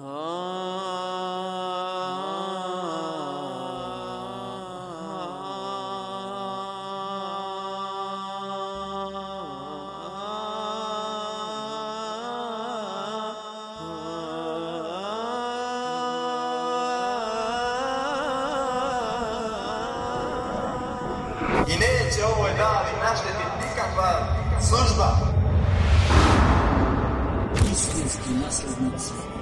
И neće ovoj davi naštetiti nikakva služba. Istinski naslednici.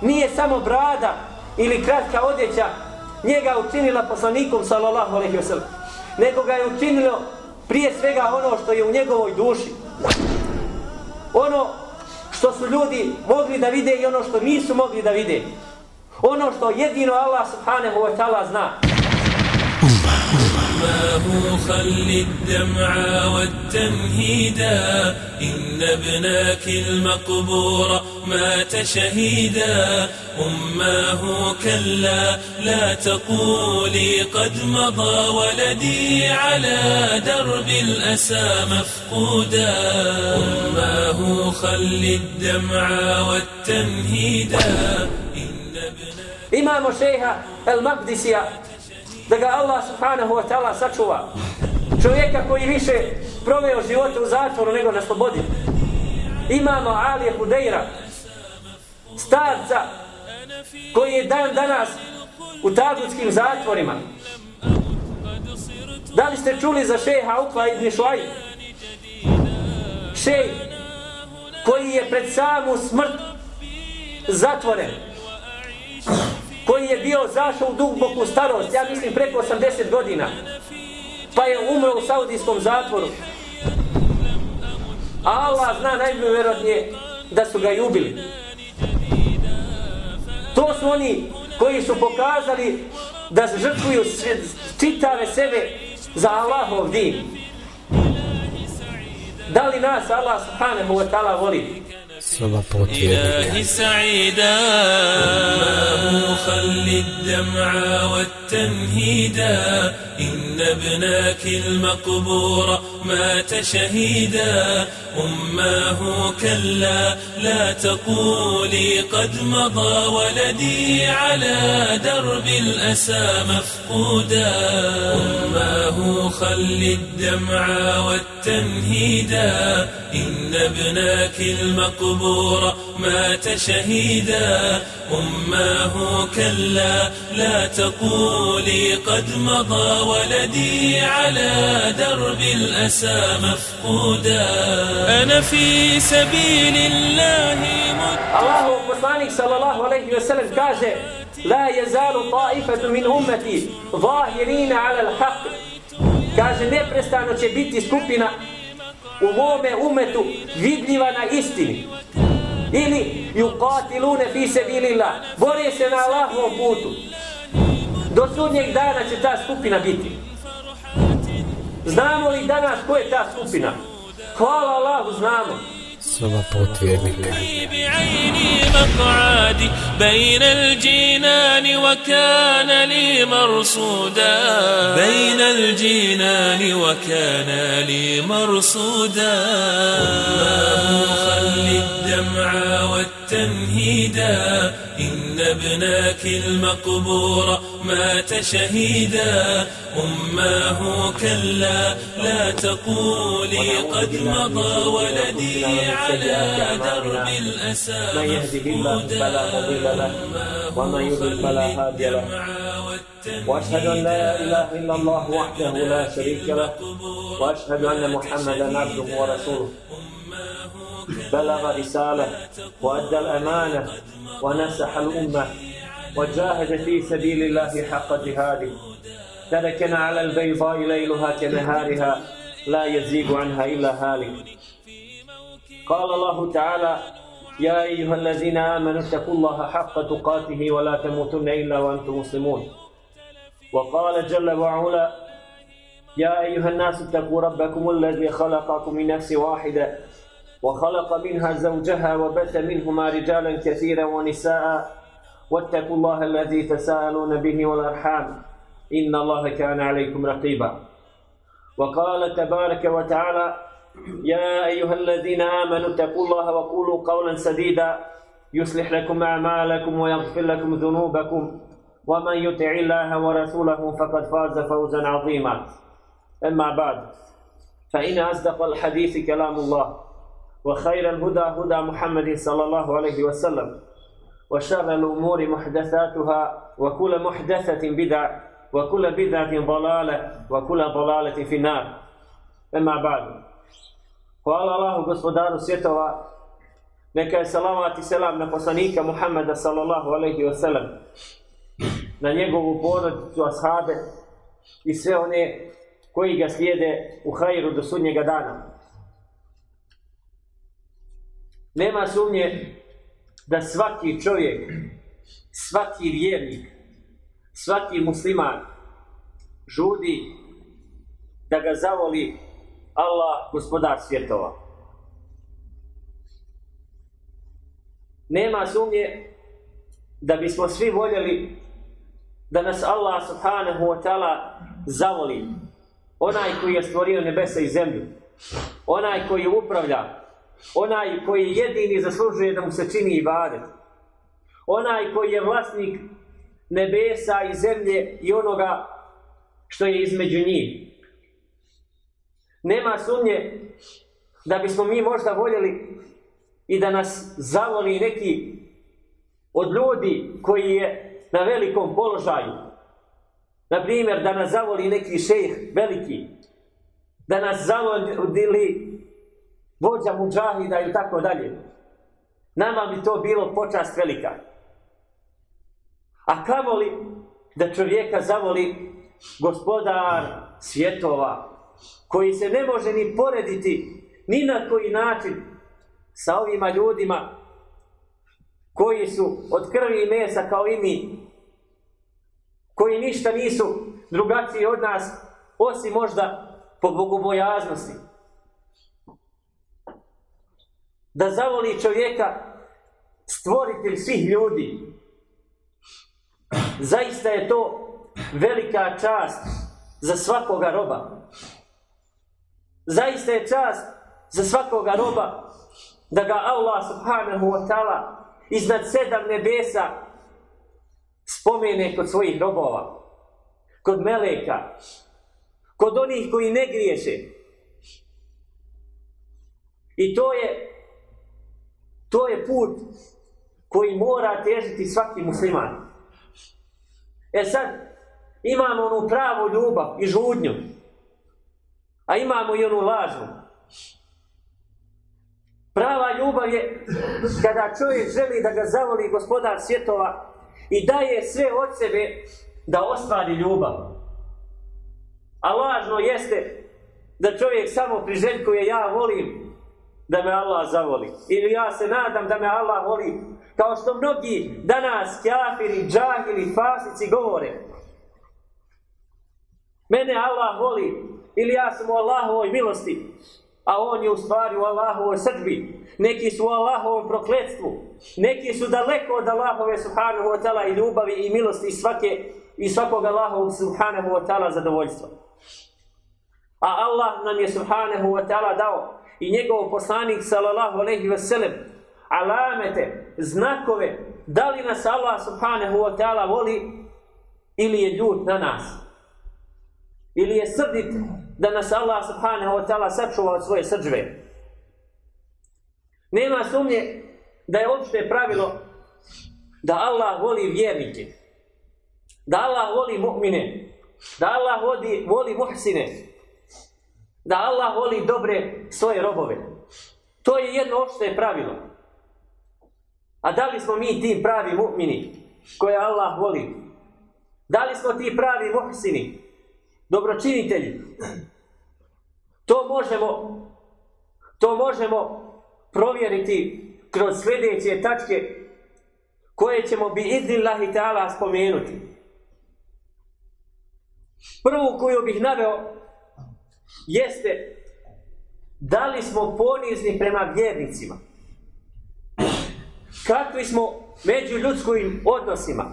Nije samo brada ili kratka odjeća njega učinila poslanikom sallallahu alejhi ve sellem, nego ga je učinilo prije svega ono što je u njegovoj duši. Ono što su ljudi mogli da vide i ono što nisu mogli da vide. Ono što jedino Allah subhanahu wa ta'ala zna. أماه خل الدمع والتمهيدا إن ابناك المقبور مات شهيدا أماه كلا لا تقولي قد مضى ولدي على درب الأسى مفقودا أماه خل الدمع والتمهيدا šeha El Magdisija da ga Allah subhanahu wa ta'ala sačuva. Čovjeka koji više proveo života u zatvoru nego na slobodi. Imamo Alije Hudejra, starca koji je dan danas u tagutskim zatvorima. Da li ste čuli za šeha Ukva ibn Šuaj? Šej koji je pred samu smrt zatvoren koji je bio zašao u duboku starost, ja mislim preko 80 godina, pa je umro u saudijskom zatvoru. A Allah zna najbolje vjerojatnije da su ga i ubili. To su oni koji su pokazali da žrtvuju čitave sebe za Allahov din. Da li nas Allah subhanahu wa ta'ala voli? إلهي سعيدا. ما هو خلي الدمع والتعب. والتنهيدا إن ابناك المقبور مات شهيدا. أماه كلا لا تقولي قد مضى ولدي على درب الأسى مفقودا. أماه خل الدمع والتنهيدا إن ابناك المقبور مات شهيدا. أماه كلا لا تقولي قد مضى ولدي على درب الأسى مفقودا. أنا في سبيل الله الله قرباني صلى الله عليه وسلم. كاجة لا يزال طائفة من أمتي ظاهرين على الحق. كاجة نبرستانو تشبيتي سكوبنا ومومي أمتو فيدلي وأنا إستيني ili yuqatiluna fi sabilillah. Bore se na Allahovom putu. Do sudnjeg dana će ta skupina biti. Znamo li danas ko je ta skupina? Hvala Allahu znamo. Potvjernika. بعيني مقعدي بين الجنان وكان لي مرصودا. بين الجنان وكان لي مرصودا. أماه خل الدمع والتنهيدا. إن ابناك المقبور مات شهيدا أماه كلا لا تقولي قد مضى ولدي على درب الأسى من يهده الله فلا مضل له ومن يضلل فلا هادي له. وأشهد أن لا إله إلا الله وحده لا شريك له وأشهد أن محمدا عبده ورسوله. بلغ رسالة وأدى الأمانة ونسح الأمة وجاهد في سبيل الله حق جهاده. تركنا على البيضاء ليلها كنهارها لا يزيغ عنها إلا هالك. قال الله تعالى يا أيها الذين آمنوا اتقوا الله حق تقاته ولا تموتن إلا وأنتم مسلمون. وقال جل وعلا يا أيها الناس اتقوا ربكم الذي خلقكم من نفس واحدة وخلق منها زوجها وبث منهما رجالا كثيرا ونساء. واتقوا الله الذي تساءلون به والأرحام. إن الله كان عليكم رقيبا. وقال تبارك وتعالى يا أيها الذين آمنوا اتقوا الله وقولوا قولا سديدا. يصلح لكم أعمالكم ويغفر لكم ذنوبكم. ومن يطع الله ورسوله فقد فاز فوزا عظيما. أما بعد فإن أصدق الحديث كلام الله. وخير الهدى هدى محمد صلى الله عليه وسلم وشر الأمور محدثاتها وكل محدثة بدعة وكل بدعة ضلالة وكل ضلالة في النار أما بعد قال الله بصدار سيطرة نكا سلامة سلام نقصنيك محمد صلى الله عليه وسلم na njegovu porodicu, ashabe i sve one koji ga slijede u hajru do sudnjega dana. Nema sumnje da svaki čovjek, svaki vjernik, svaki musliman žudi da ga zavoli Allah, gospodar svjetova. Nema sumnje da bismo svi voljeli da nas Allah subhanahu wa ta'ala zavoli. Onaj koji je stvorio nebesa i zemlju. Onaj koji upravlja. Onaj koji jedini zaslužuje da mu se čini ibadet. Onaj koji je vlasnik nebesa i zemlje i onoga što je između njih. Nema sumnje da bismo mi možda voljeli i da nas zavoli neki od ljudi koji je na velikom položaju. Na primjer, da nas zavoli neki šejh veliki. Da nas zavoli vođa muđahida i tako dalje. Nama bi to bilo počast velika. A kamo li da čovjeka zavoli gospodar svjetova, koji se ne može ni porediti ni na koji način sa ovima ljudima koji su od krvi i mesa kao i mi, koji ništa nisu drugačiji od nas, osim možda po bogobojaznosti. Da zavoli čovjeka stvoritelj svih ljudi. Zaista je to velika čast za svakoga roba. Zaista je čast za svakoga roba da ga Allah subhanahu wa ta'ala iznad sedam nebesa spomene kod svojih robova, kod meleka, kod onih koji ne griješe. I to je to je put koji mora težiti svaki musliman. E sad, imamo onu pravu ljubav i žudnju, A imamo i onu lažnu. Prava ljubav je kada čovjek želi da ga zavoli gospodar svjetova i daje sve od sebe da ostvari ljubav. A lažno jeste da čovjek samo priželjkuje ja volim da me Allah zavoli. Ili ja se nadam da me Allah voli. Kao što mnogi danas kjafiri, džahili, fasici govore. Mene Allah voli ili ja sam u Allahovoj milosti, a on je u stvari u Allahovoj srđbi. Neki su u Allahovom prokletstvu, neki su daleko od Allahove subhanahu wa ta'ala i ljubavi i milosti i, svake, i svakog Allahovog subhanahu wa ta'ala zadovoljstva. A Allah nam je subhanahu wa ta'ala dao i njegov poslanik sallallahu alejhi ve sellem alamete, znakove, da li nas Allah subhanahu wa ta'ala voli ili je ljut na nas. Ili je srdit da nas Allah subhanahu wa ta'ala sačuva od svoje srđve. Nema sumnje da je opšte pravilo da Allah voli vjernike, da Allah voli mu'mine, da Allah voli, voli muhsine, da Allah voli dobre svoje robove. To je jedno opšte pravilo. A da li smo mi ti pravi mu'mini koje Allah voli? Da li smo ti pravi muhsini? dobročinitelji. To možemo to možemo provjeriti kroz sljedeće tačke koje ćemo bi iznillahi ta'ala spomenuti. Prvu koju bih naveo jeste da li smo ponizni prema vjernicima. Kakvi smo među ljudskim odnosima.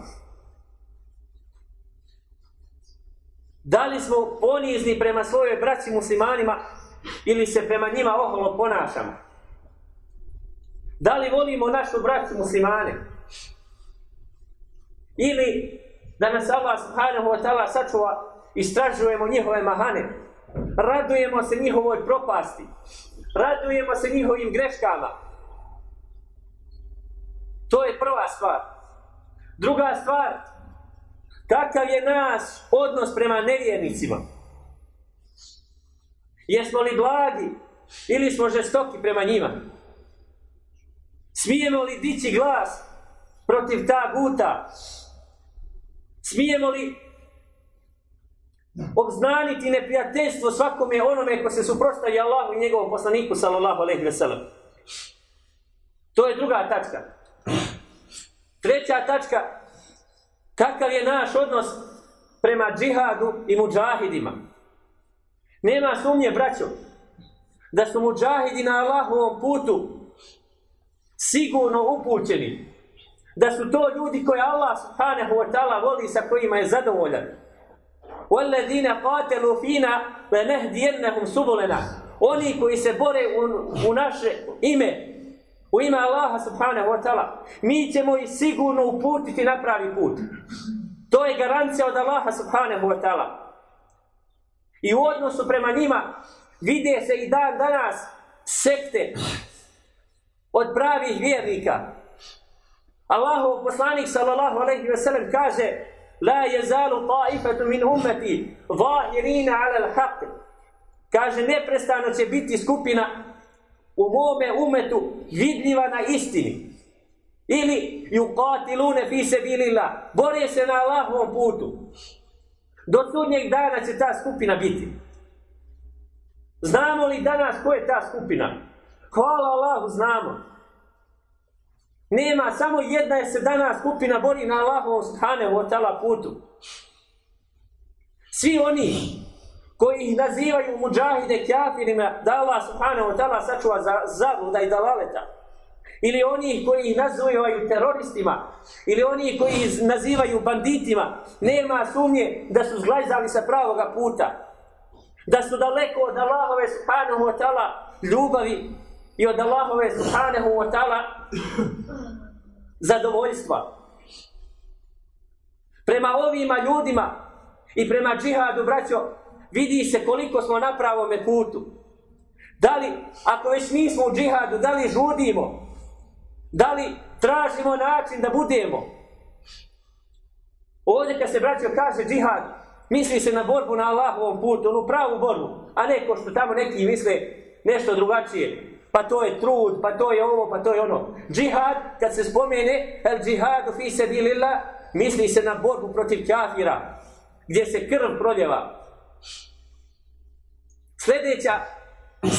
Da li smo ponizni prema svojoj braći muslimanima ili se prema njima oholo ponašamo? Da li volimo našu braću muslimane? Ili da nas Allah subhanahu wa ta'ala sačuva istražujemo njihove mahane? Radujemo se njihovoj propasti? Radujemo se njihovim greškama? To je prva stvar. Druga stvar, kakav je naš odnos prema nevjernicima? Jesmo li blagi ili smo žestoki prema njima? Smijemo li dići glas protiv ta guta? Smijemo li obznaniti neprijateljstvo svakome onome ko se suprostavi Allahu i njegovom poslaniku sallallahu alaihi ve sellem? To je druga tačka. Treća tačka, kakav je naš odnos prema džihadu i muđahidima? Nema sumnje, braćo, da su muđahidi na Allahovom putu sigurno upućeni. Da su to ljudi koje Allah subhanahu wa ta'ala voli sa kojima je zadovoljan. وَالَّذِينَ قَاتَلُوا فِينَا وَنَهْدِيَنَّهُمْ سُبُلَنَا Oni koji se bore u, u naše ime, u ime Allaha subhanahu wa ta'ala, mi ćemo ih sigurno uputiti na pravi put. To je garancija od Allaha subhanahu wa ta'ala. I u odnosu prema njima vide se i dan danas sekte od pravih vjernika. Allahu poslanik sallallahu alejhi ve sellem kaže: "La jezalu ta'ifatu min ummeti zahirin 'ala al-haqq." Kaže neprestano će biti skupina u mome umetu vidljiva na istini. Ili yuqatiluna fi sabilillah. Bore se na Allahovom putu. Do sudnjeg dana će ta skupina biti. Znamo li danas ko je ta skupina? Hvala Allahu, znamo. Nema, samo jedna je se danas skupina bori na Allahovom subhanahu wa ta'ala putu. Svi oni koji ih nazivaju muđahide kjafirima, da Allah subhanahu wa ta'ala sačuva za zabluda i dalaleta. Ili oni koji ih nazivaju teroristima, ili oni koji ih nazivaju banditima, nema sumnje da su zglajzali sa pravoga puta. Da su daleko od Allahove subhanahu wa ta'ala ljubavi i od Allahove subhanahu wa ta'ala zadovoljstva. Prema ovima ljudima i prema džihadu, braćo, vidi se koliko smo na pravome putu. Da li, ako već nismo u džihadu, da li žudimo? Da li tražimo način da budemo? Ovdje kad se braćo kaže džihad, misli se na borbu na Allahovom putu, onu pravu borbu, a ne ko što tamo neki misle nešto drugačije. Pa to je trud, pa to je ovo, pa to je ono. Džihad, kad se spomene, el džihadu fi sabilillah, misli se na borbu protiv kafira, gdje se krv proljeva. Sljedeća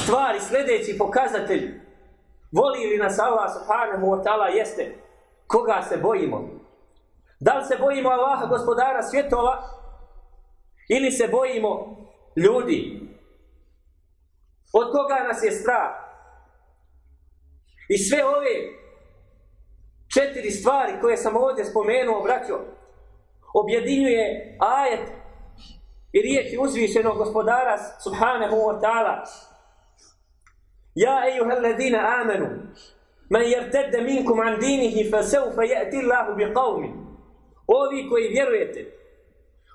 stvar i sljedeći pokazatelj voli li nas Allah subhanahu wa ta'ala jeste koga se bojimo. Da li se bojimo Allaha gospodara svjetova ili se bojimo ljudi. Od koga nas je strah. I sve ove četiri stvari koje sam ovdje spomenuo, braćo, objedinjuje ajet i riječi uzvišenog gospodara subhanahu wa ta'ala Ja ejuha alladina amanu man jertedde minkum an dinihi fa seufa ya'ti Allahu bi qavmi. Ovi koji vjerujete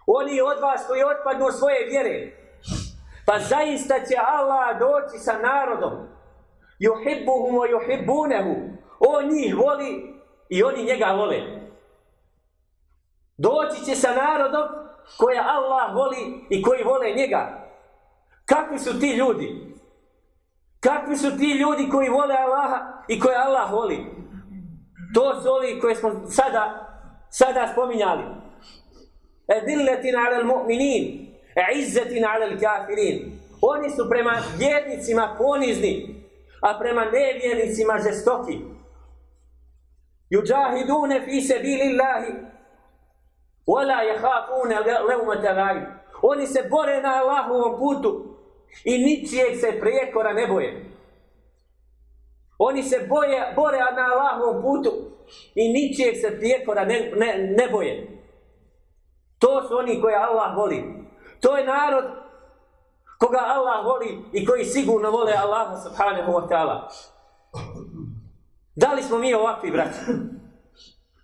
oni od vas koji otpadnu svoje vjere pa zaista će Allah doći sa narodom yuhibbuhum wa juhibbunehu. on njih voli i oni njega vole doći će sa narodom koja Allah voli i koji vole njega kakvi su ti ljudi Kakvi su ti ljudi koji vole Allaha i koje Allah voli? To su ovi koje smo sada, sada spominjali. Edilletin ala al-mu'minin, e izzetin ala al-kafirin. Oni su prema vjernicima ponizni, a prema nevjernicima žestoki. Juđahidune fi sebilillahi wala jahafune leumete raju. Oni se bore na Allahovom putu i ničijeg se prijekora ne boje. Oni se boje, bore na Allahovom putu i ničijeg se prijekora ne, ne, ne boje. To su oni koje Allah voli. To je narod koga Allah voli i koji sigurno vole Allaha subhanahu wa ta'ala. Da li smo mi ovakvi, braći?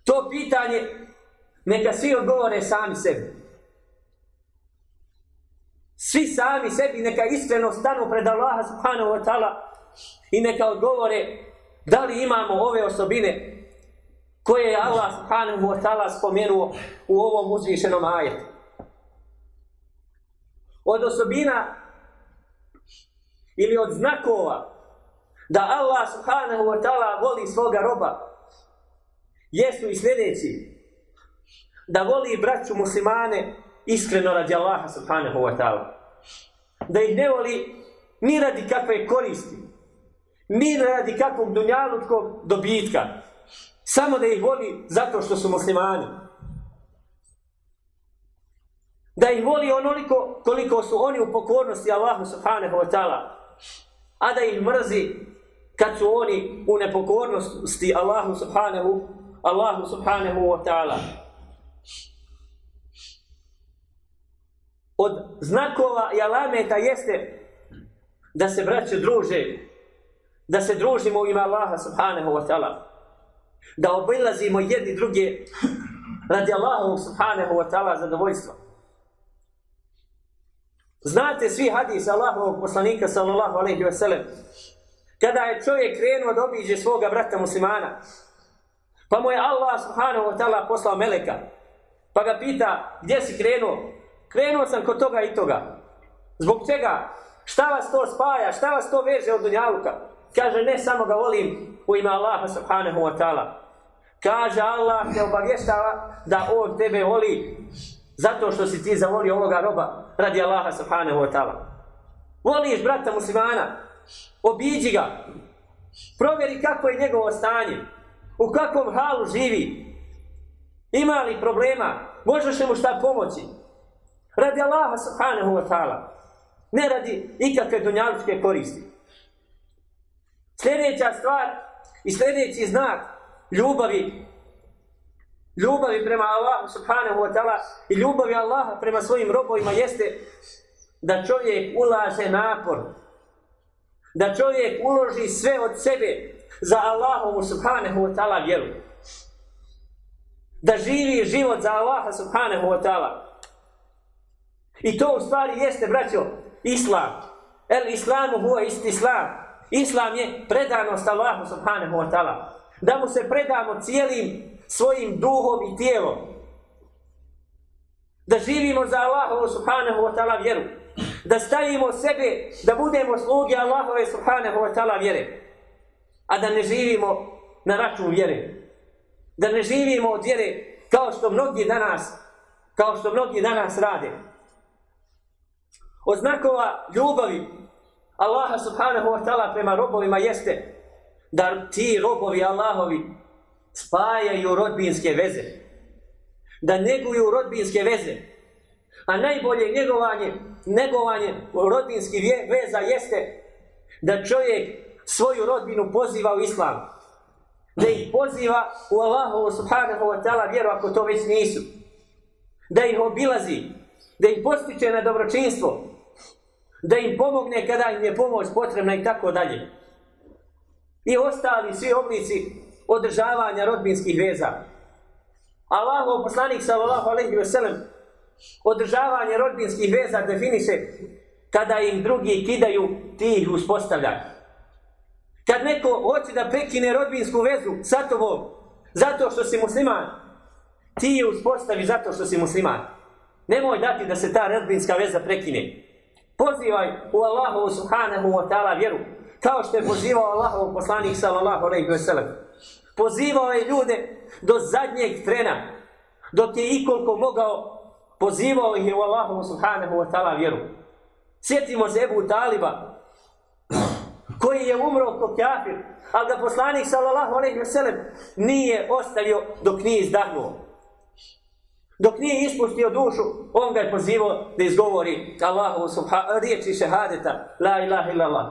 To pitanje neka svi odgovore sami sebi. Svi sami sebi neka iskreno stanu pred Allaha subhanahu wa ta'ala i neka odgovore da li imamo ove osobine koje je Allah subhanahu wa ta'ala spomenuo u ovom uzvišenom ajetu. Od osobina ili od znakova da Allah subhanahu wa ta'ala voli svoga roba. Jesu i sljedeći da voli braću muslimane iskreno radi Allaha subhanahu wa ta'ala. Da ih ne voli ni radi kakve koristi ni radi kakvog dunjalučkog dobitka. Samo da ih voli zato što su muslimani. Da ih voli onoliko koliko su oni u pokornosti Allahu subhanahu wa ta'ala a da ih mrzi kad su oni u nepokornosti Allahu subhanahu Allahu subhanahu wa ta'ala. Od znakova i alameta jeste da se braće druže da se družimo u ime Allaha subhanahu wa ta'ala. Da obilazimo jedni druge radi Allahu subhanahu wa ta'ala zadovoljstva znate svi hadis Allahovog poslanika sallallahu alaihi wa sallam? Kada je čovjek krenuo da obiđe svoga brata muslimana pa mu je Allah subhanahu wa ta'ala poslao meleka pa ga pita gdje si krenuo? Krenuo sam kod toga i toga. Zbog čega? Šta vas to spaja? Šta vas to veže od dunjaluka? Kaže ne samo ga volim u ime Allaha subhanahu wa ta'ala. Kaže Allah te obavještava da on tebe voli zato što si ti zavolio ovoga roba radi Allaha subhanahu wa ta'ala. Voliš brata muslimana? Obiđi ga. Provjeri kako je njegovo stanje. U kakvom halu živi. Ima li problema? Možeš mu šta pomoći? Radi Allaha subhanahu wa ta'ala. Ne radi ikakve dunjalučke koristi. Sljedeća stvar i sljedeći znak ljubavi ljubavi prema Allahu subhanahu wa ta'ala i ljubavi Allaha prema svojim robovima jeste da čovjek ulaže napor. Da čovjek uloži sve od sebe za Allahovu subhanahu wa ta'ala vjeru. Da živi život za Allaha subhanahu wa ta'ala. I to u stvari jeste braćo islam. El islamu huwa isti islam islam je predanost Allahu subhanahu wa ta'ala. Da mu se predamo cijelim svojim duhom i tijelom. Da živimo za Allahovu subhanahu wa ta'ala vjeru. Da stavimo sebe, da budemo sluge Allahove subhanahu wa ta'ala vjere. A da ne živimo na račun vjere. Da ne živimo od vjere kao što mnogi danas, kao što mnogi danas rade. Od znakova ljubavi Allaha subhanahu wa ta'ala prema robovima jeste da ti robovi Allahovi spajaju rodbinske veze. Da neguju rodbinske veze. A najbolje njegovanje, negovanje rodbinskih veza jeste da čovjek svoju rodbinu poziva u islam. Da ih poziva u Allahu subhanahu wa ta'ala vjeru ako to već nisu. Da ih obilazi. Da ih postiče na dobročinstvo. Da im pomogne kada im je pomoć potrebna i tako dalje. I ostali svi oblici održavanja rodbinskih veza. Allahov poslanik sallallahu alejhi ve sellem održavanje rodbinskih veza definiše kada im drugi kidaju, ti ih uspostavljaj. Kad neko hoće da prekine rodbinsku vezu sa tobom, zato što si musliman, ti je uspostavi zato što si musliman. Nemoj dati da se ta rodbinska veza prekine. Pozivaj u Allahu subhanahu wa ta'ala vjeru, kao što je pozivao Allahov poslanik sallallahu alejhi ve sellem pozivao je ljude do zadnjeg trena, dok je ikoliko mogao, pozivao ih je u Allahu subhanahu wa ta'ala vjeru. Sjetimo se Ebu Taliba, koji je umro kao kafir, ali ga poslanik sallallahu alejhi ve sellem nije ostavio dok nije izdahnuo. Dok nije ispustio dušu, on ga je pozivao da izgovori Allahu subhanahu riječi šehadeta, la ilaha illallah.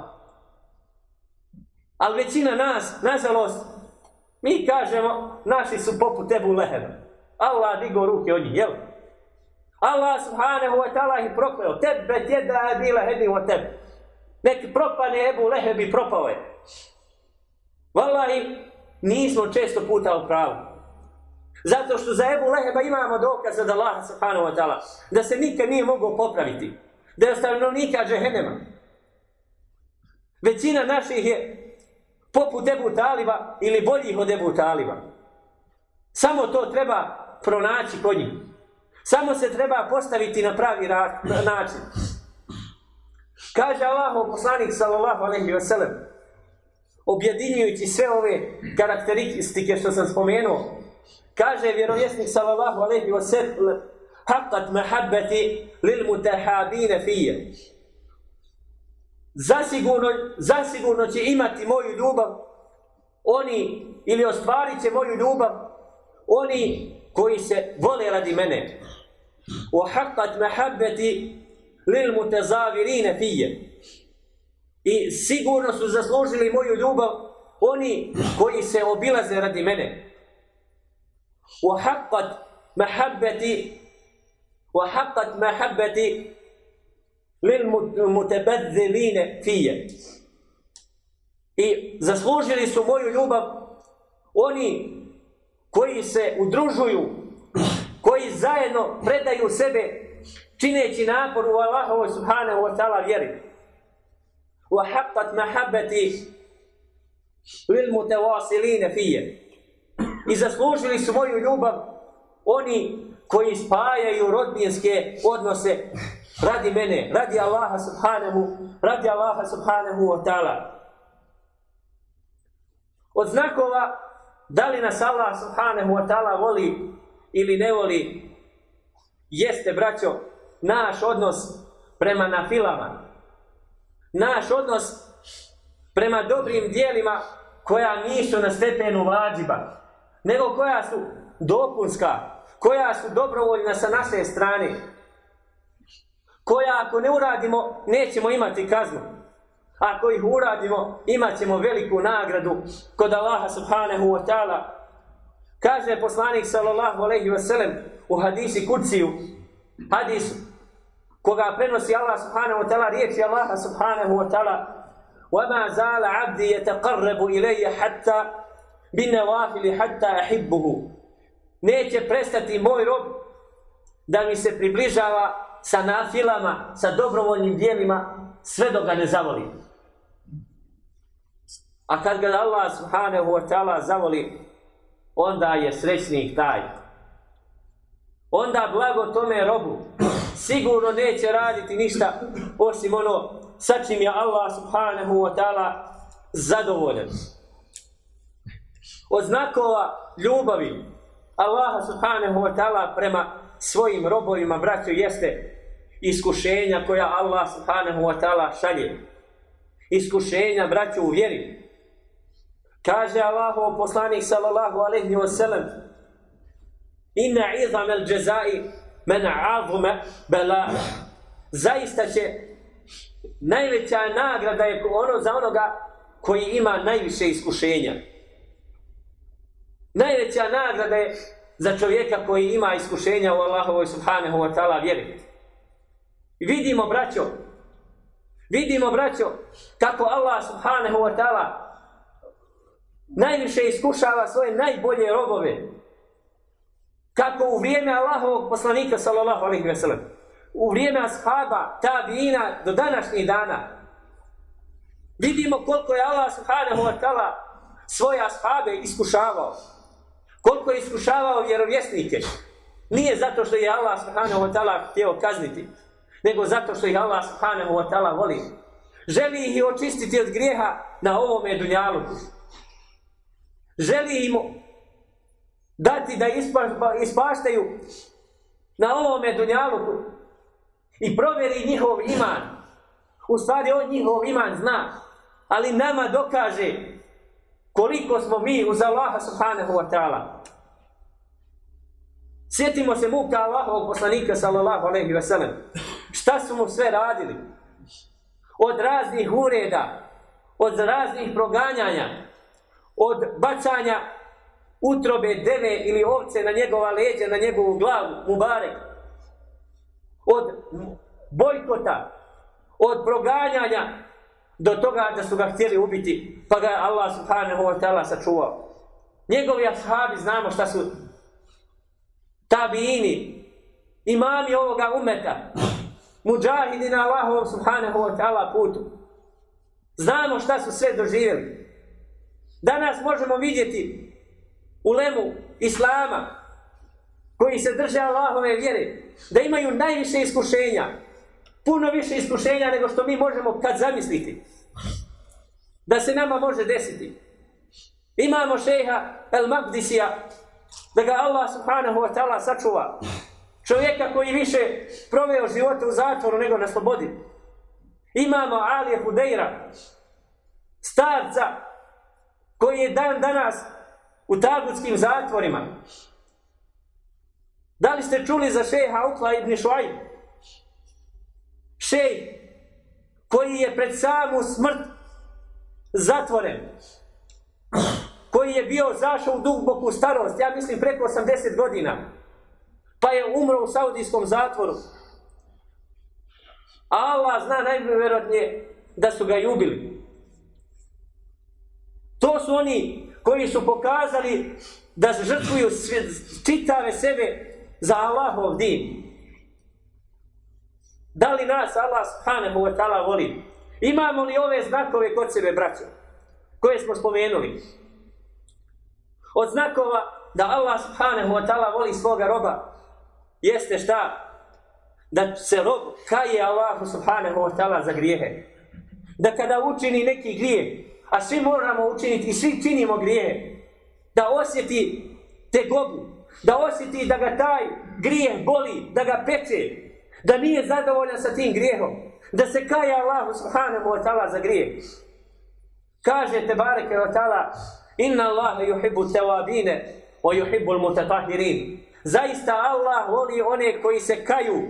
Ali većina nas, nažalost, mi kažemo, naši su poput Ebu Leheba. Allah digo ruke od njih, jel? Allah subhanahu wa ta'ala ih prokleo. Tebe tjeda je bila hebi o tebe. Nek propane Ebu Leheb i propao je. Wallahi, nismo često puta u pravu. Zato što za Ebu Leheba imamo dokaz od Allaha subhanahu wa ta'ala da se nikad nije mogao popraviti. Da je stanovnika džehennema. Većina naših je poput Ebu Taliba ili boljih od Ebu Taliba. Samo to treba pronaći kod njih. Samo se treba postaviti na pravi način. Kaže Allah, poslanik sallallahu alaihi wa sallam, objedinjujući sve ove karakteristike što sam spomenuo, kaže vjerovjesnik sallallahu alaihi wa sallam, haqqat mahabbati lil mutahabine fije Zasigurno, zasigurno će imati moju ljubav oni, ili ostvarit će moju ljubav oni koji se vole radi mene. وحقت محبتي للمتزاورين فيه I sigurno su zaslužili moju ljubav oni koji se obilaze radi mene. وحقت محبتي وحقت محبتي للمتبذلين فيه I zaslužili su moju ljubav oni koji se udružuju koji zajedno predaju sebe čineći napor u Allahovu subhanahu wa ta'ala vjeri. Wa haqqat mahabbati lil mutawasiline fije. I zaslužili su moju ljubav oni koji spajaju rodbinske odnose radi mene, radi Allaha subhanahu, radi Allaha subhanahu wa ta'ala. Od znakova da li nas Allah subhanahu wa ta'ala voli ili ne voli, jeste, braćo, naš odnos prema nafilama. Naš odnos prema dobrim dijelima koja nisu na stepenu vađiba, nego koja su dopunska, koja su dobrovoljna sa naše strane, koja ako ne uradimo, nećemo imati kaznu. Ako ih uradimo, imat ćemo veliku nagradu kod Allaha subhanahu wa ta'ala Kaže poslanik sallallahu alejhi ve sellem u hadisi Kudsiju, hadis koga prenosi Allah subhanahu wa ta'ala, riječi Allah subhanahu wa ta'ala, وَمَا زَالَ عَبْدِي يَتَقَرَّبُ إِلَيَّ حَتَّى بِنَوَافِلِ حَتَّى أَحِبُّهُ Neće prestati moj rob da mi se približava sa nafilama, sa dobrovoljnim dijelima, sve dok ga ne zavoli. A kad ga Allah subhanahu wa ta'ala zavoli, onda je srećnik taj. Onda blago tome robu sigurno neće raditi ništa osim ono sa čim je Allah subhanahu wa ta'ala zadovoljen. Od znakova ljubavi Allaha subhanahu wa ta'ala prema svojim robovima, braćo, jeste iskušenja koja Allah subhanahu wa ta'ala šalje. Iskušenja, braćo, u vjeri. Kaže Allahu poslanik sallallahu alaihi wa sellem: Inna izam el džezai man azume bala. Zaista će najveća nagrada je ono za onoga koji ima najviše iskušenja. Najveća nagrada je za čovjeka koji ima iskušenja u Allahovoj subhanahu wa ta'ala vjeri. Vidimo, braćo, vidimo, braćo, kako Allah subhanahu wa ta'ala najviše iskušava svoje najbolje robove. Kako u vrijeme Allahovog poslanika, sallallahu alaihi ve sellem, u vrijeme ashaba, tabiina, do današnjih dana, vidimo koliko je Allah subhanahu wa ta'ala svoje ashabe iskušavao. Koliko je iskušavao vjerovjesnike. Nije zato što je Allah subhanahu wa ta'ala htio kazniti, nego zato što ih Allah subhanahu wa ta'ala voli. Želi ih očistiti od grijeha na ovome dunjalu želi im dati da ispaštaju na ovome dunjalu i provjeri njihov iman. U stvari on njihov iman zna. ali nama dokaže koliko smo mi uz Allaha subhanahu wa ta'ala. Sjetimo se muka Allahovog poslanika sallallahu alaihi wa sallam. Šta su mu sve radili? Od raznih ureda, od raznih proganjanja, od bacanja utrobe deve ili ovce na njegova leđa, na njegovu glavu, mubarek, od bojkota, od proganjanja do toga da su ga htjeli ubiti, pa ga Allah subhanahu wa ta'ala sačuvao. Njegovi ashabi znamo šta su tabiini, imami ovoga umeta, muđahidi na Allahovom subhanahu wa ta'ala putu. Znamo šta su sve doživjeli. Danas možemo vidjeti u lemu Islama, koji se drže Allahove vjere, da imaju najviše iskušenja, puno više iskušenja nego što mi možemo kad zamisliti. Da se nama može desiti. Imamo šeha El Magdisija, da ga Allah subhanahu wa ta'ala sačuva. Čovjeka koji više proveo života u zatvoru nego na slobodi. Imamo Alije Hudejra, starca, koji je dan danas u tagutskim zatvorima. Da li ste čuli za šeha Ukla ibn Šuajb? Šej koji je pred samu smrt zatvoren. Koji je bio zašao u duboku starost, ja mislim preko 80 godina. Pa je umro u saudijskom zatvoru. A Allah zna najvjerojatnije da su ga ljubili. To su oni koji su pokazali da žrtvuju čitave sebe za Allahov din. Da li nas Allah subhanahu wa ta'ala voli? Imamo li ove znakove kod sebe, braćo? Koje smo spomenuli? Od znakova da Allah subhanahu wa ta'ala voli svoga roba jeste šta? Da se rob kaje Allahu subhanahu wa ta'ala za grijehe. Da kada učini neki grijeh, a svi moramo učiniti i svi činimo grijehe, da osjeti te gobu, da osjeti da ga taj grijeh boli, da ga peče, da nije zadovoljan sa tim grijehom, da se kaja Allahu subhanahu wa ta'ala za grijeh. Kaže te bareke wa ta'ala, inna Allahe yuhibbu tewabine, o yuhibbu mutatahirin. Zaista Allah voli one koji se kaju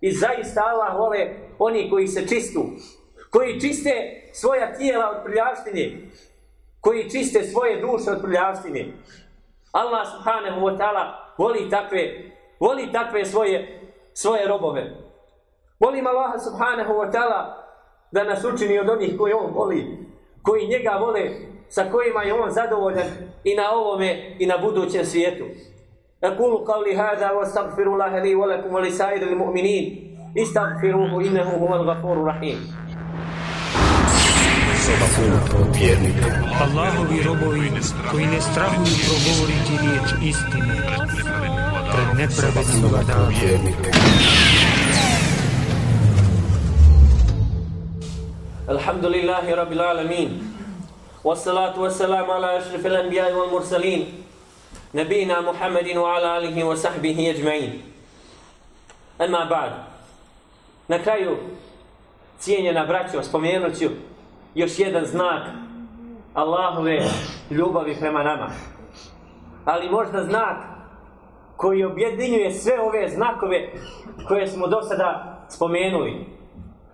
i zaista Allah vole oni koji se čistu koji čiste svoja tijela od prljavštine, koji čiste svoje duše od prljavštine. Allah subhanahu wa ta'ala voli takve, voli takve svoje, svoje robove. Volim Allah subhanahu wa ta'ala da nas učini od onih koji on voli, koji njega vole, sa kojima je on zadovoljan i na ovome i na budućem svijetu. أقول قولي هذا واستغفر الله لي ولكم ولسائر المؤمنين استغفروه إنه هو الغفور الرحيم Put vjernika. Allahovi robovi koji ne strahuju progovoriti riječ istine nepravednog dana. Alhamdulillahi rabbil alamin. Wassalatu wassalamu ala ashrafil anbiya wal mursalin. Nabina Muhammadin wa ala alihi wa sahbihi ajma'in. Amma ba'd. Na kraju cijenjena braćo, spomenut ću još jedan znak Allahove ljubavi prema nama. Ali možda znak koji objedinjuje sve ove znakove koje smo do sada spomenuli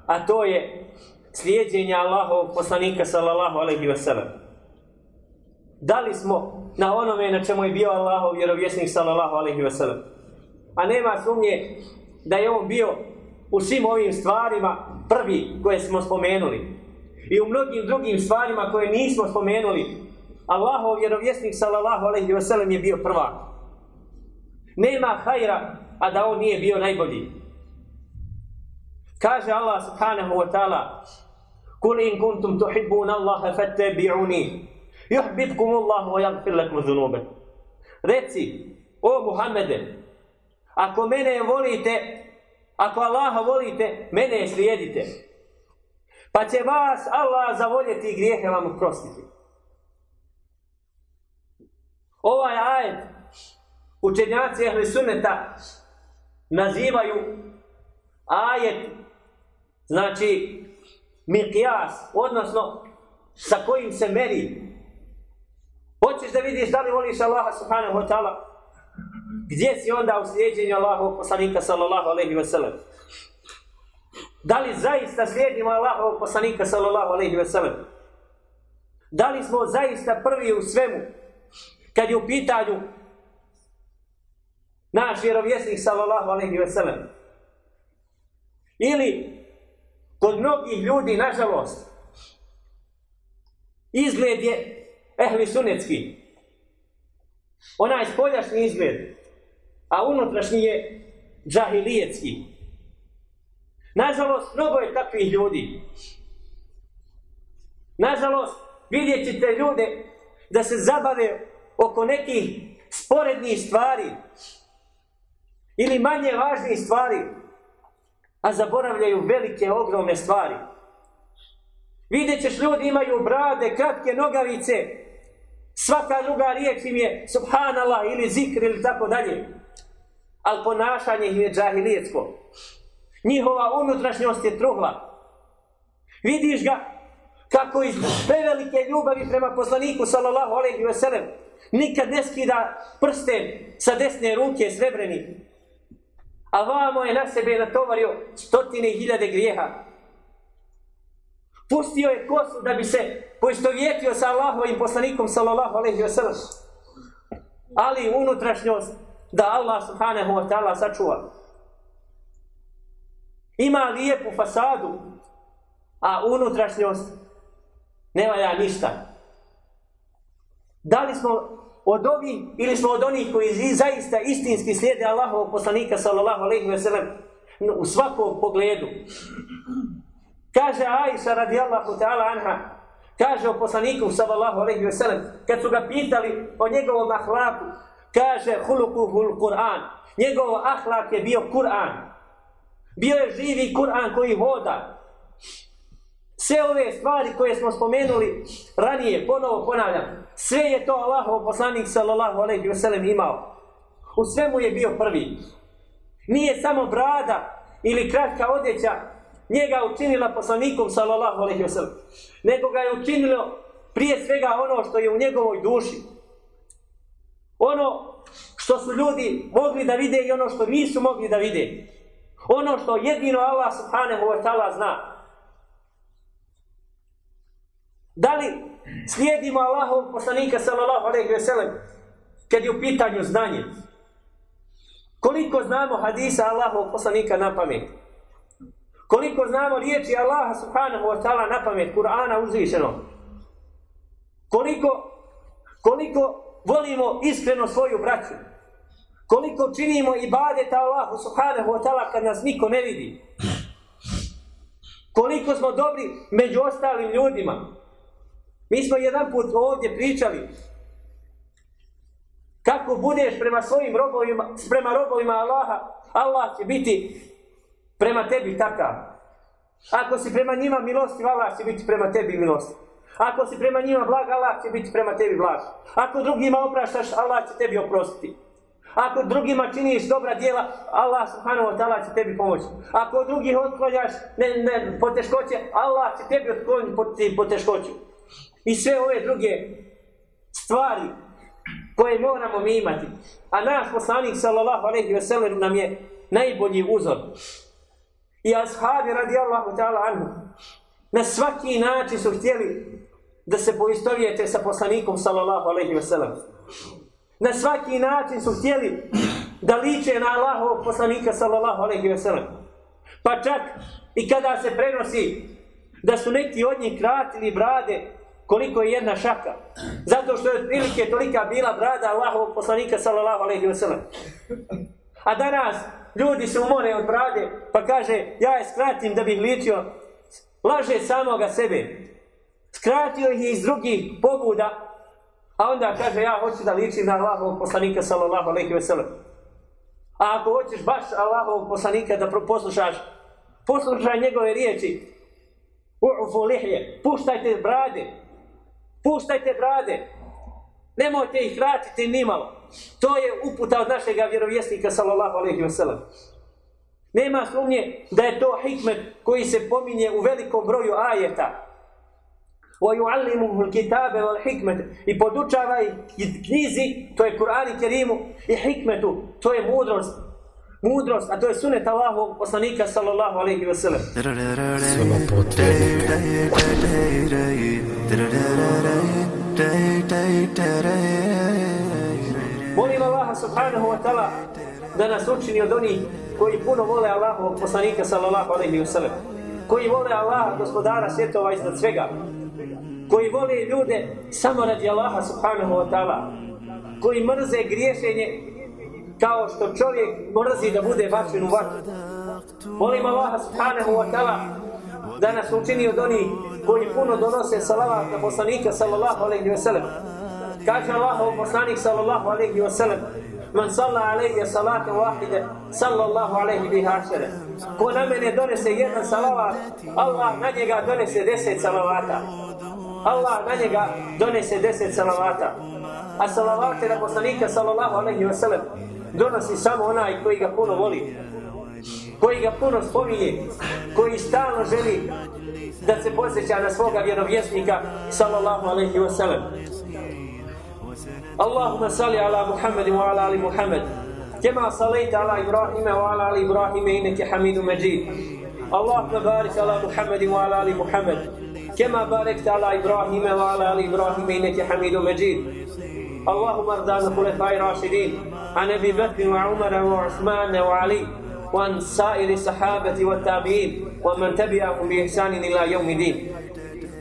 a to je slijedjenje Allahovog poslanika sallallahu alaihi wa sallam. Da li smo na onome na čemu je bio Allahov vjerovjesnik sallallahu alaihi wa sallam? A nema sumnje da je on bio u svim ovim stvarima prvi koje smo spomenuli. I u mnogim drugim stvarima koje nismo spomenuli. Allahov vjerovjesnik sallallahu alaihi wa sallam je bio prvak. Nema hajra, a da on nije bio najbolji. Kaže Allah subhanahu wa ta'ala Kul in kuntum tuhibbuna Allaha fattabi'uni yuhibbukum Allah wa yaghfir lakum dhunubakum. Reci, o Muhammede, ako mene volite, ako Allaha volite, mene slijedite. Pa će vas Allah zavoljeti i grijehe vam oprostiti. Ovaj ajet učenjaci ehli sunneta nazivaju ajet znači mikijas, odnosno sa kojim se meri. Hoćeš da vidiš da li voliš Allaha subhanahu wa ta'ala? Gdje si onda u slijedjenju Allahovog poslanika sallallahu alaihi wa sallam? Da li zaista slijedimo Allahovog poslanika sallallahu alaihi wa sallam? Da li smo zaista prvi u svemu? Kad je u pitanju naš vjerovjesnik sallallahu alaihi ve sellem. Ili kod mnogih ljudi, nažalost, izgled je ehli sunetski. Onaj spoljašnji izgled, a unutrašnji je džahilijetski. Nažalost, mnogo je takvih ljudi. Nažalost, vidjet ćete ljude da se zabave oko nekih sporednih stvari ili manje važnih stvari, a zaboravljaju velike, ogromne stvari. Vidjet ćeš ljudi imaju brade, kratke nogavice, svaka druga riječ im je subhanallah ili zikr ili tako dalje. Ali ponašanje im je džahilijetsko. Njihova unutrašnjost je truhla. Vidiš ga kako iz prevelike ljubavi prema poslaniku sallallahu alaihi ve sellem nikad ne skida prsten sa desne ruke srebreni. A vamo je na sebe natovario stotine hiljade grijeha. Pustio je kosu da bi se poistovjetio sa Allahovim poslanikom sallallahu alaihi wa sallam. Ali unutrašnjost da Allah subhanahu wa ta'ala sačuva. Ima lijepu fasadu, a unutrašnjost ne valja ništa. Da li smo od ovih ili smo od onih koji zaista istinski slijede Allahovog poslanika sallallahu alaihi wa sallam u svakom pogledu. Kaže Aisha radijallahu ta'ala anha, kaže o poslaniku sallallahu alaihi wa sallam, kad su ga pitali o njegovom ahlaku, kaže hulukuhul Kur'an. Njegov ahlak je bio Kur'an. Bio je živi Kur'an koji hoda. Sve ove stvari koje smo spomenuli ranije, ponovo ponavljam, sve je to Allahov poslanik sallallahu alejhi ve sellem imao. U svemu je bio prvi. Nije samo brada ili kratka odjeća njega učinila poslanikom sallallahu alejhi ve sellem nego ga je učinilo prije svega ono što je u njegovoj duši ono što su ljudi mogli da vide i ono što nisu mogli da vide ono što jedino Allah subhanahu wa ta'ala zna da li slijedimo Allahov poslanika sallallahu alejhi ve sellem kad je u pitanju znanje koliko znamo hadisa Allahov poslanika na pamet Koliko znamo riječi Allaha subhanahu wa ta'ala na pamet, Kur'ana uzvišeno. Koliko, koliko volimo iskreno svoju braću. Koliko činimo ibadeta Allahu subhanahu wa ta'ala kad nas niko ne vidi. Koliko smo dobri među ostalim ljudima. Mi smo jedan put ovdje pričali kako budeš prema svojim robovima, prema robovima Allaha, Allah će biti prema tebi takav. Ako si prema njima milosti, Allah će biti prema tebi milosti. Ako si prema njima blag, Allah će biti prema tebi blag. Ako drugima opraštaš, Allah će tebi oprostiti. Ako drugima činiš dobra djela, Allah subhanahu wa ta'ala će tebi pomoći. Ako drugih otklonjaš ne, ne, poteškoće, Allah će tebi otkloniti poteškoću. I sve ove druge stvari koje moramo mi imati. A naš poslanik sallallahu alejhi ve sellem nam je najbolji uzor i ashabi radijallahu ta'ala anhu na svaki način su htjeli da se poistovijete sa poslanikom sallallahu alejhi ve sellem. Na svaki način su htjeli da liče na Allahovog poslanika sallallahu alejhi ve sellem. Pa čak i kada se prenosi da su neki od njih kratili brade koliko je jedna šaka. Zato što je otprilike tolika bila brada Allahovog poslanika sallallahu alaihi wa sallam. A danas ljudi se umore od brade, pa kaže, ja je skratim da bih ličio, laže samoga sebe. Skratio ih iz drugih pobuda, a onda kaže, ja hoću da ličim na Allahovog poslanika, sallallahu alaihi ve sellem. A ako hoćeš baš Allahovog poslanika da poslušaš, poslušaj njegove riječi, U'fu lihje, puštajte brade, puštajte brade, nemojte ih kratiti nimalo. To je uputa od našeg vjerovjesnika sallallahu alejhi ve sellem. Nema sumnje da je to hikmet koji se pominje u velikom broju ajeta. وَيُعَلِّمُهُ الْكِتَابَ وَالْحِكْمَةِ I podučava ih knjizi, to je Kur'an i Kerimu, i hikmetu, to je mudrost. Mudrost, a to je sunet Allahovog poslanika sallallahu alaihi ve sellem. Soba. Molim Allaha subhanahu wa ta'ala da nas učini od onih koji puno vole Allahovog poslanika sallallahu alaihi ve sellem. Koji vole Allaha gospodara svjetova iznad svega. Koji vole ljude samo radi Allaha subhanahu wa ta'ala. Koji mrze griješenje kao što čovjek mrzi da bude bačen u vatru. Molim Allaha subhanahu wa ta'ala da nas učini od onih koji puno donose salavat na poslanika sallallahu alaihi wa sallam. Kaže Allahov poslanik sallallahu alaihi wa sallam Man salla alaihi salata wahide sallallahu alaihi biha ašere. Ko na mene donese jedan salavat, Allah na njega donese deset salavata. Allah na njega donese deset salavata. A salavate na poslanika sallallahu alaihi wa sallam donosi samo onaj koji ga puno voli. Koji ga puno spominje. Koji stalno želi da se posjeća na svoga vjerovjesnika sallallahu alaihi wa sallam. اللهم صل على محمد وعلى ال محمد كما صليت على ابراهيم وعلى ال ابراهيم انك حميد مجيد اللهم بارك على محمد وعلى ال محمد كما باركت على ابراهيم وعلى ال ابراهيم انك حميد مجيد اللهم ارض عن الخلفاء الراشدين عن أبي بكر وعمر وعثمان وعلي وعن سائر الصحابة والتابعين ومن تبعهم بإحسان إلى يوم الدين.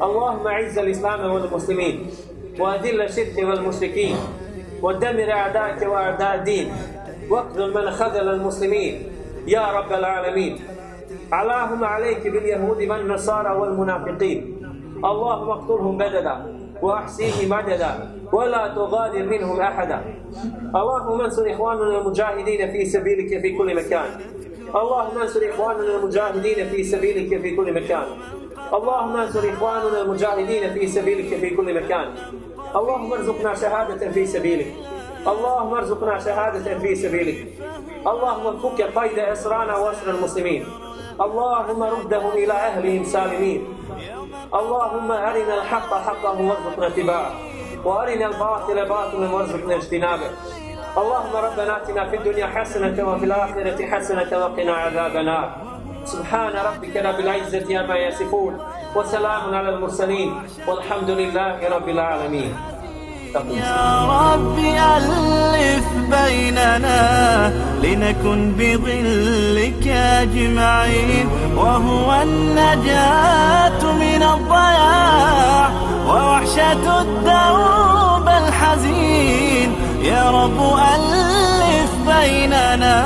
اللهم أعز الإسلام والمسلمين وأذل الشرك والمشركين ودمر أعداءك وأعداء الدين. واقتل من خذل المسلمين. يا رب العالمين. اللهم عليك باليهود والنصارى والمنافقين. اللهم اقتلهم بددا واحصيهم عددا ولا تغادر منهم أحدا. اللهم انصر إخواننا المجاهدين في سبيلك في كل مكان. اللهم انصر إخواننا المجاهدين في سبيلك في كل مكان. اللهم انصر إخواننا المجاهدين في سبيلك في كل مكان. اللهم ارزقنا شهادة في سبيلك. اللهم ارزقنا شهادة في سبيلك. اللهم فك قيد أسرانا وأسر المسلمين. اللهم ردهم إلى أهلهم سالمين. اللهم أرنا الحق حقا وارزقنا اتباعه وأرنا الباطل باطلا وارزقنا اجتنابه. اللهم ربنا آتنا في الدنيا حسنة وفي الآخرة حسنة وقنا عذاب النار. سبحان ربك رب العزة عما يصفون وسلام على المرسلين والحمد لله رب العالمين. يا رب ألف بيننا لنكن بظلك أجمعين وهو النجاة من الضياع ووحشة الدوب الحزين. يا رب ألف بيننا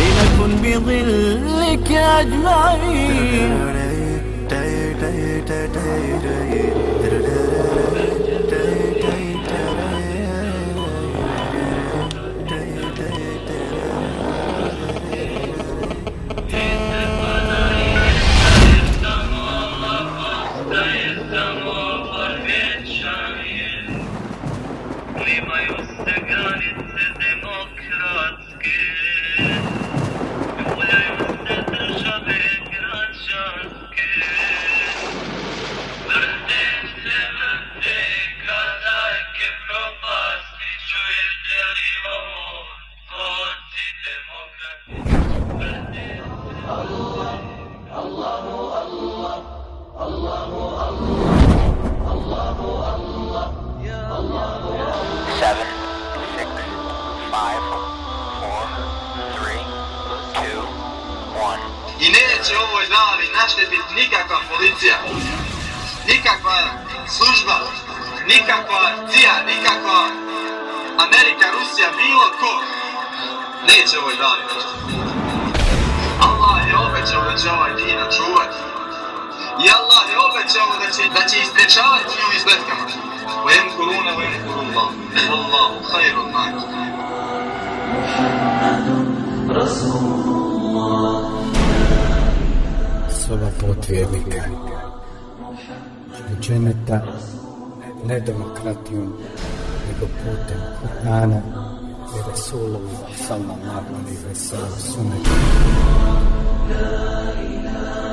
لنكن بظلك أجمعين. Amerika, Rusija, bilo ko, neće ovoj dan Allah je obećao da će ovaj dina čuvati. I Allah je obećao da će, da će izdrečavati u izletkama. Wa jem kuruna, u jem kurumba. Wallahu, hajru nani. Sova pot vjernika. Učeneta nedemokratijom. Učeneta nedemokratijom nego putem Kur'ana i Rasulullah sallallahu alaihi wa sallam sunetu. La ilaha